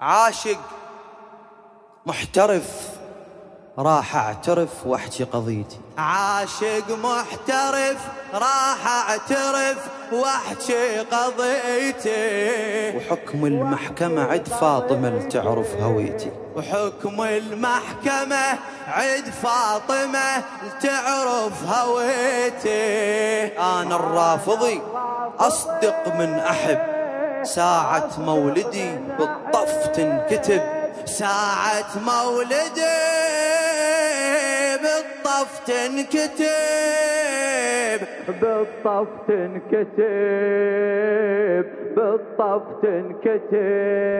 عاشق محترف راح اعترف واحكي قضيتي. عاشق محترف راح اعترف واحكي قضيتي. وحكم المحكمة عد فاطمة لتعرف هويتي. وحكم المحكمة عد فاطمة لتعرف هويتي. أنا الرافضي أصدق من أحب. ساعة مولدي بالطف تنكتب ساعة مولدي بالطف تنكتب بالطف تنكتب بالطف تنكتب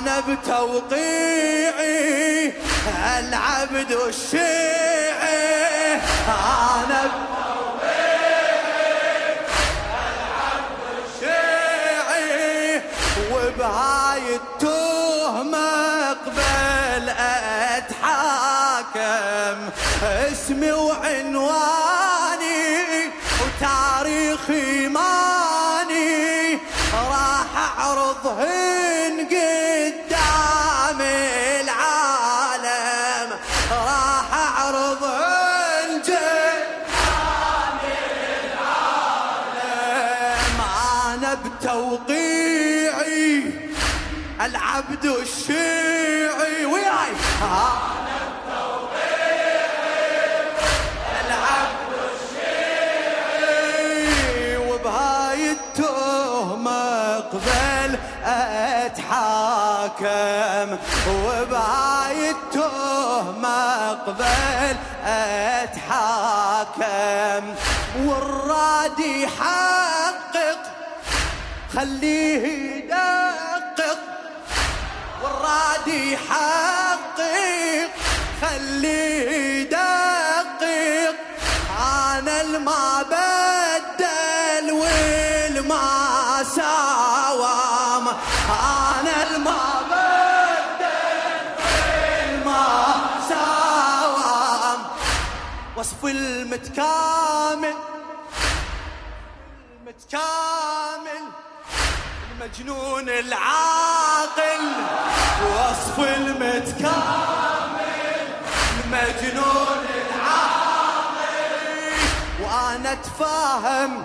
أنا بتوقيت العبد الشيعي. أنا الشيعي. وبهاي التهمة قبل أتحاكم اسمي وعنواني وتاريخ ايماني راح أعرضهن. قدام توقيعي العبد الشيعي. وياي؟ أنا العبد الشيعي. أتحاكم. وبهاي التهمة قبل أتحاكم. والرادي حقق خليه يدقق والرادي يحقق. خليه يدقق. أنا الما بدل والما ساوم أنا الما وصف المتكامل. المتكامل. المجنون العاقل وصف المتكامل. المجنون العاقل. وأنا أتفاهم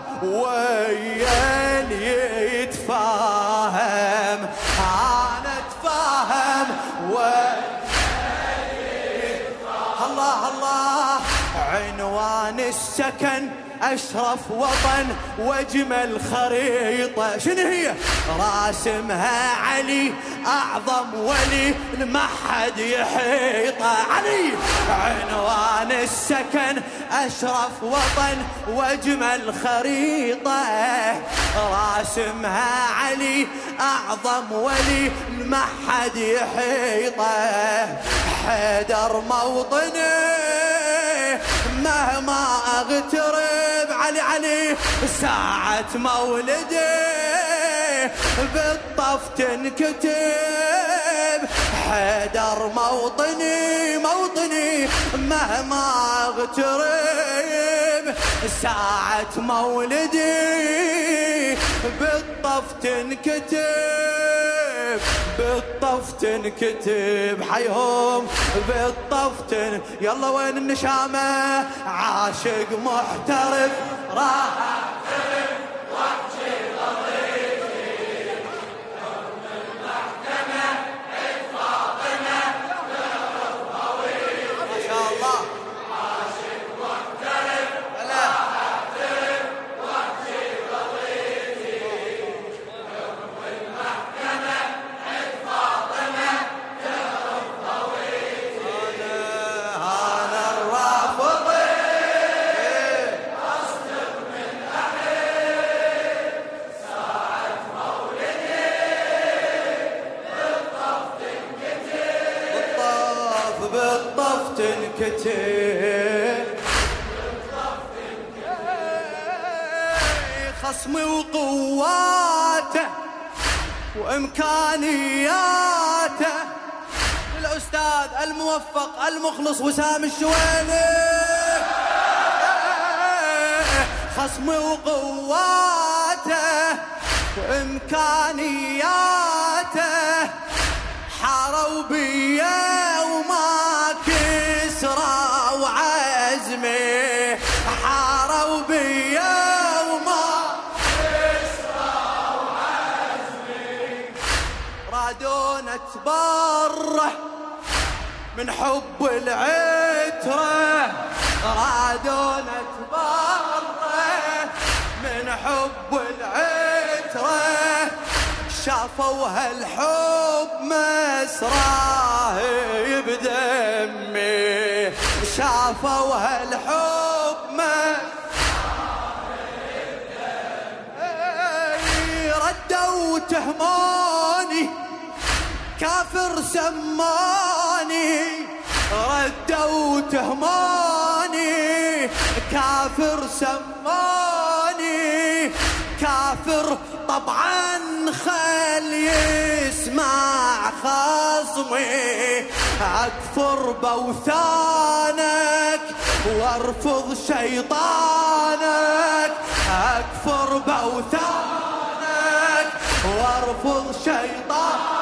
اللي يتفاهم. أنا أتفاهم ويا الله الله. عنوان السكن أشرف وطن وأجمل خريطة شنو هي؟ راسمها علي أعظم ولي المحد يحيطه علي! عنوان السكن أشرف وطن وأجمل خريطة راسمها علي أعظم ولي المحد يحيطه حيدر موطني مهما اغترب علي علي ساعة مولدي بالطف تنكتب حيدر موطني موطني مهما اغترب. ساعة مولدي بالطف تنكتب بالطف تنكتب حيهم بالطف تن يلا وين النشامة؟ عاشق محترف راح تنكتب وامكانياته الأستاذ الموفق المخلص وسام الشويني. خصمي وقواته وامكانياته حاروا بيا اتبره من حب العترة. رادون اتبره من حب العترة. شافوا هالحب مسراه بدمي شافوا هالحب مسراه بدمي ردوا تهموني كافر سماني ردوا تهماني. كافر سماني كافر طبعا خل يسمع خصمي. أكفر بوثانك وارفض شيطانك. أكفر بوثانك وارفض شيطانك.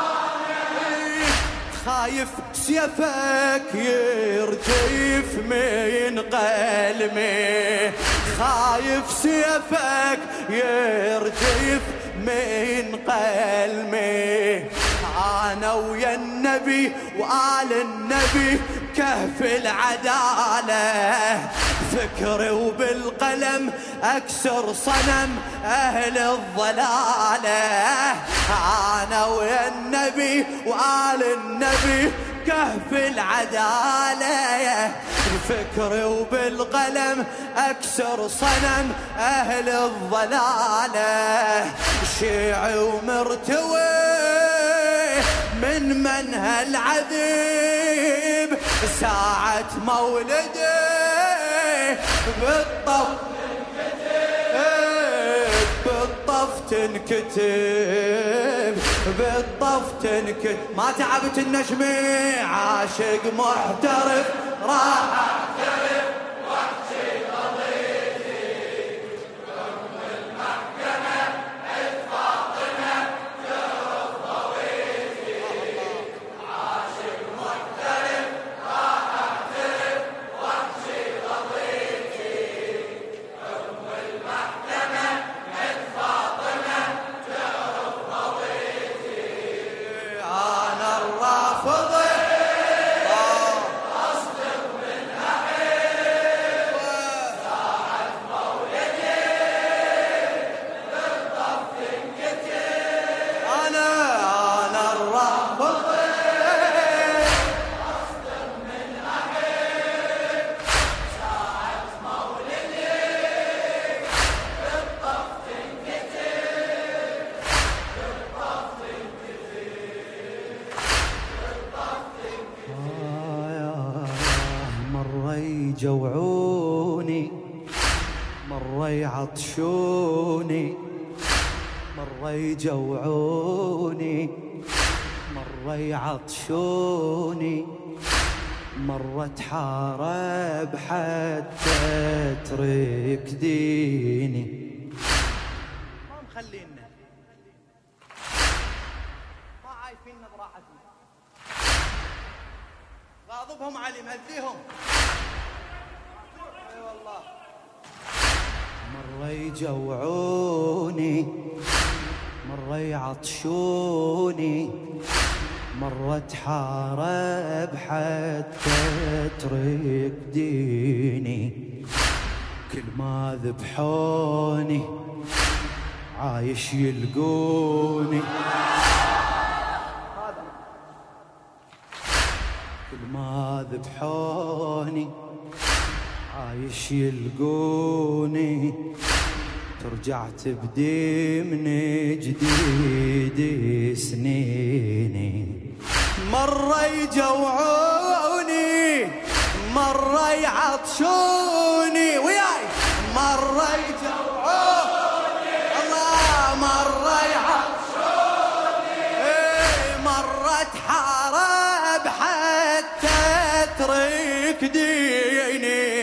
خايف سيفك يرجف من قلمي خايف سيفك يرجف من قلمي أنا ويا النبي وآل النبي كهف العدالة. فكري وبالقلم أكسر صنم أهل الضلالة. أنا ويا النبي وآل النبي كهف العدالة. بفكري وبالقلم أكسر صنم أهل الضلالة. شيعي ومرتوي من من هالعذيب ساعة مولدي بالطف. بالطف تنكتب بالطف تنكتب ما تعبت النجمي عاشق محترف راح يجوعوني مرة تحارب حتى ترك ديني. ما مخلينا ما عايفين براحتنا. غاضبهم علي مهديهم. أي والله. مرة يجوعوني مرة يعطشوني. مرة تحارب حتى ترك ديني. كل ما ذبحوني عايش يلقوني. كل ما ذبحوني عايش يلقوني. ترجع تبدي من جديد سنيني. مرة يجوعوني مرة يعطشوني وياي مرة يجوعوني الله مرة يعطشوني إيه، مرة تحارب حتى ترك ديني.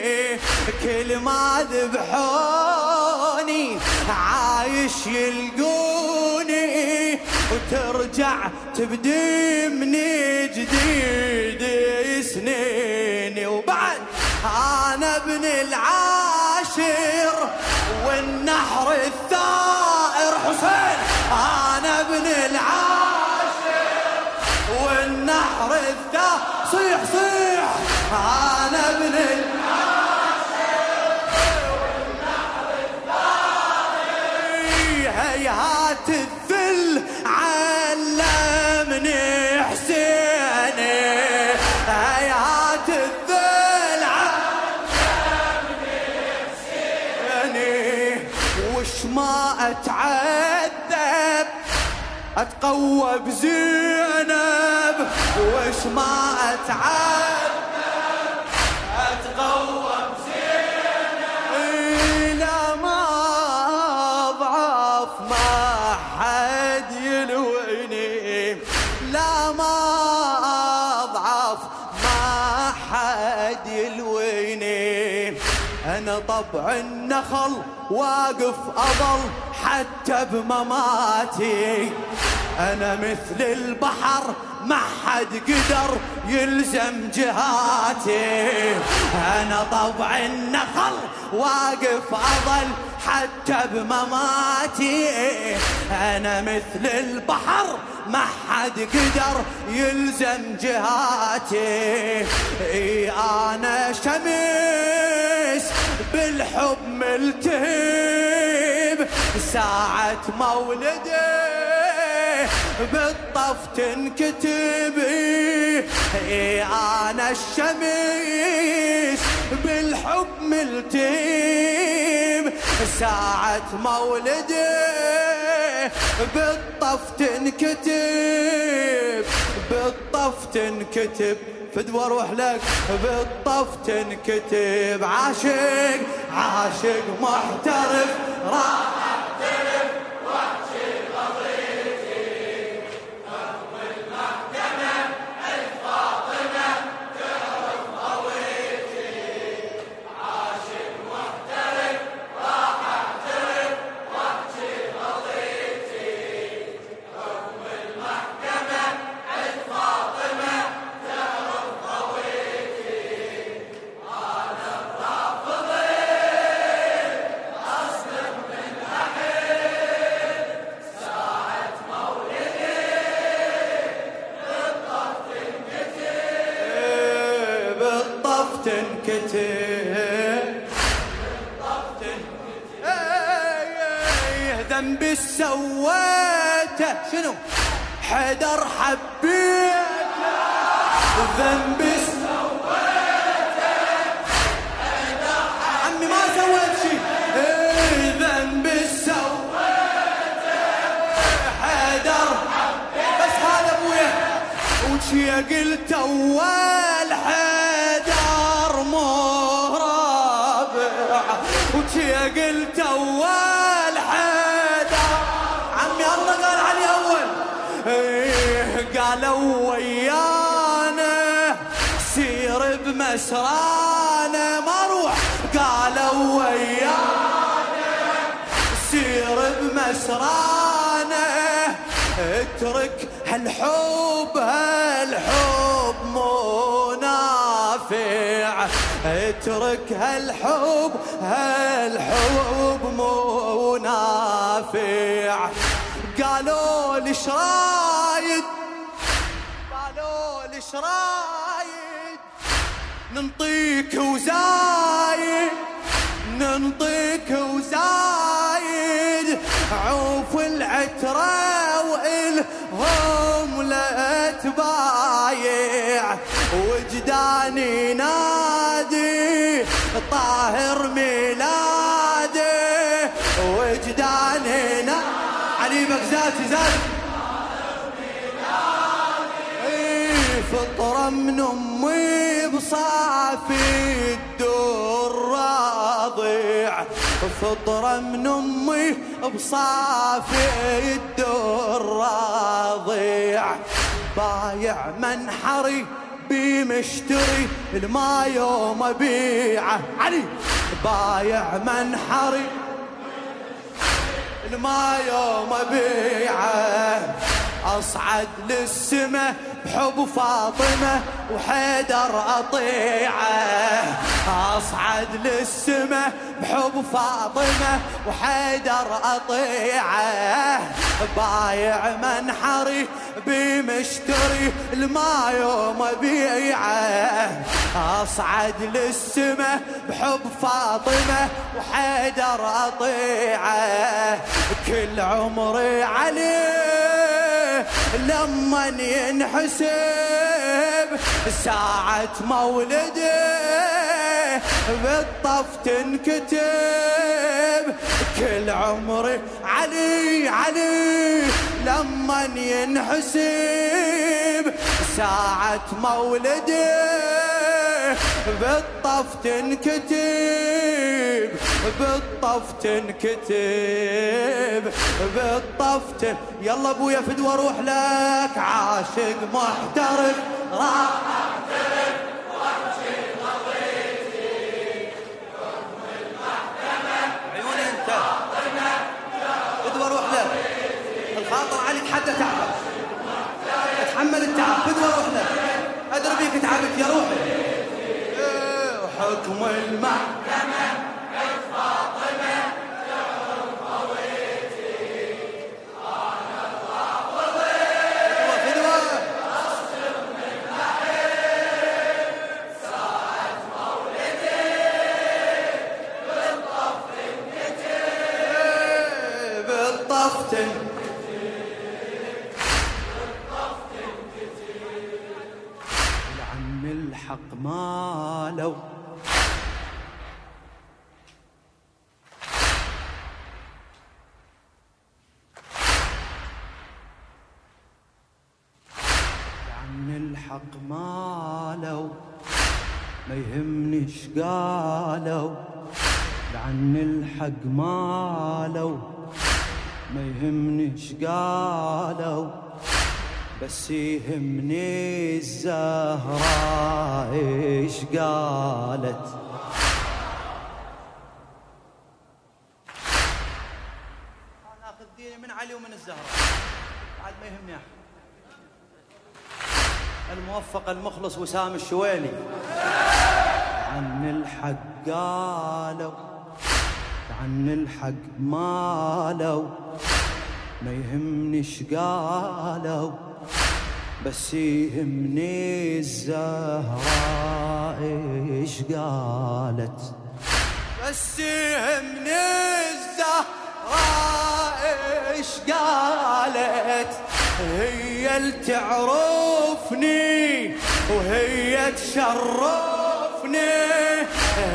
كل ما ذبحوني عايش يلقوني وترجع تبدي من جديد سنيني. وبعد أنا ابن العاشر والنحر الثائر. حسين أنا ابن العاشر والنحر الثائر. صيح صيح. أنا ابن العاشر وش ما أتعذب أتقوى بزينب. وش ما أتعذب أتقوى بزينب. لا ما أضعف ما حد يلويني. لا ما أضعف ما حد يلويني. أنا طبع النخل واقف أظل حتى بمماتي. أنا مثل البحر ما حد قدر يلزم جهاتي. أنا طبع النخل واقف أظل حتى بمماتي. أنا مثل البحر ما حد قدر يلزم جهاتي. إي أنا شمس بالحب ملتهب ساعة مولدي بالطف تنكتب. اي أنا الشمس بالحب ملتهب ساعة مولدي بالطف تنكتب. بالطف تنكتب فد وأروح لك بالطف تنكتب عاشق عاشق محترف راح تنكتب ذنبي سويته شنو؟ حدر حبيته ذنبي سويته عمي ما سويت شيء ذنبي سويته حدر بس هذا ابويا. وشي قلت اول قالوا ويانا سير بمسرانة ما أروح قالوا ويانا سير بمسرانة. اترك هالحب هالحب مو نافع اترك هالحب هالحب مو نافع قالوا لي شرايد قالوا لي شرايد ننطيك وزايد ننطيك وزايد. عوف العترة وإلهم لا تبايع. وجداني نادي طاهر ميلادي من أمي بصافي الدور راضع فطرة من أمي بصافي الدور راضع بايع منحري بمشتري الما يوم ابيعه علي! بايع منحري الما يوم ابيعه أصعد للسما بحب فاطمة وحيدر أطيعه. أصعد للسما بحب فاطمة وحيدر أطيعه. بايع منحري بمشتري الما يوم بيعه. أصعد للسما بحب فاطمة وحيدر أطيعه. كل عمري عليه لما ينحسب ساعة مولده بالطف تنكتب كل عمري علي علي لما ينحسب ساعة مولده بالطف تنكتب بالطف تنكتب بالطف. يلا ابويا فدوى روح لك. عاشق محترف. راح أحترف. عيوني أنت. فدوى روح لك الخاطر علي تحدى تعبك. أتحمل التعب. فدوى روح لك أدري بيك تعبت يا روحي. إيه، حكم المحكمة. فاطمة فدوى مالو ما يهمني قالوا لعن الحق مالو ما يهمني قالوا بس يهمني الزهراء إيش قالت أنا اخذ ديني من علي ومن الزهراء بعد ما يهمني احد الموفق المخلص وسام الشويلي عن الحق قالوا عن الحق مالوا ما يهمني قالوا بس يهمني الزهراء إيش قالت. بس يهمني الزهراء إيش قالت. هي اللي تعرفني وهي تشرفني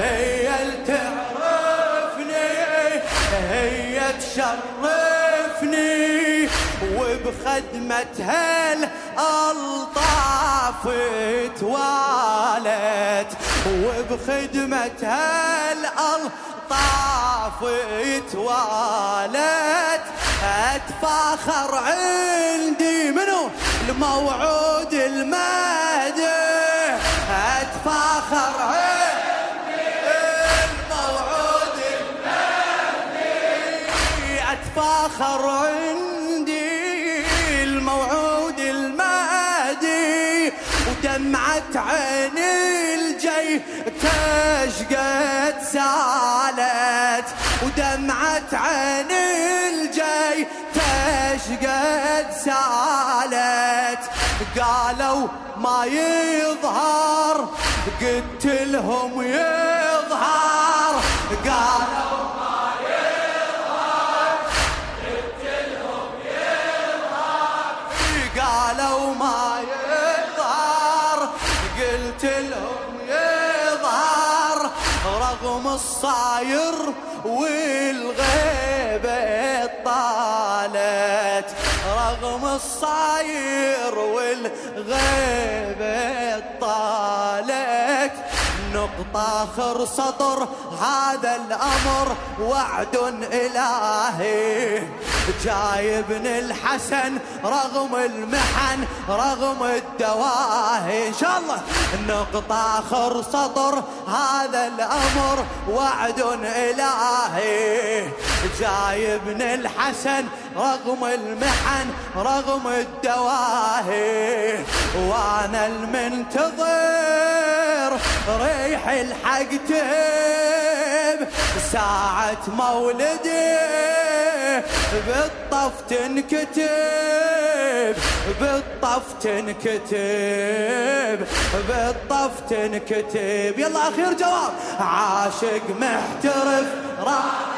هي اللي تعرفني هي تشرفني. وبخدمتها الألطاف توالت وبخدمتها الألطاف توالت أتفاخر عندي منو؟ الموعود المهدي. اتفاخر الموعود اتفاخر عندي. الموعود المهدي. ودمعة عين الجي تشقد سالت. ودمعة عين الجي تشقد سالت. قالوا ما يظهر قلت لهم يظهر. قالوا ما يظهر قلت لهم يظهر قالوا ما يظهر. قلت لهم يظهر. رغم الصاير والغيبة طالت رغم الصاير والغيبة طالت. نقطة آخر سطر هذا الأمر وعد إلهي. جايبني الحسن رغم المحن رغم الدواهي. إن شاء الله نقطة آخر سطر هذا الأمر وعد إلهي. جايبني الحسن رغم المحن رغم الدواهي. وأنا المنتظر ريح الحق تب ساعة مولدي. بالطف تنكتب بالطف تنكتب بالطف تنكتب يلا أخير جواب. عاشق محترف راح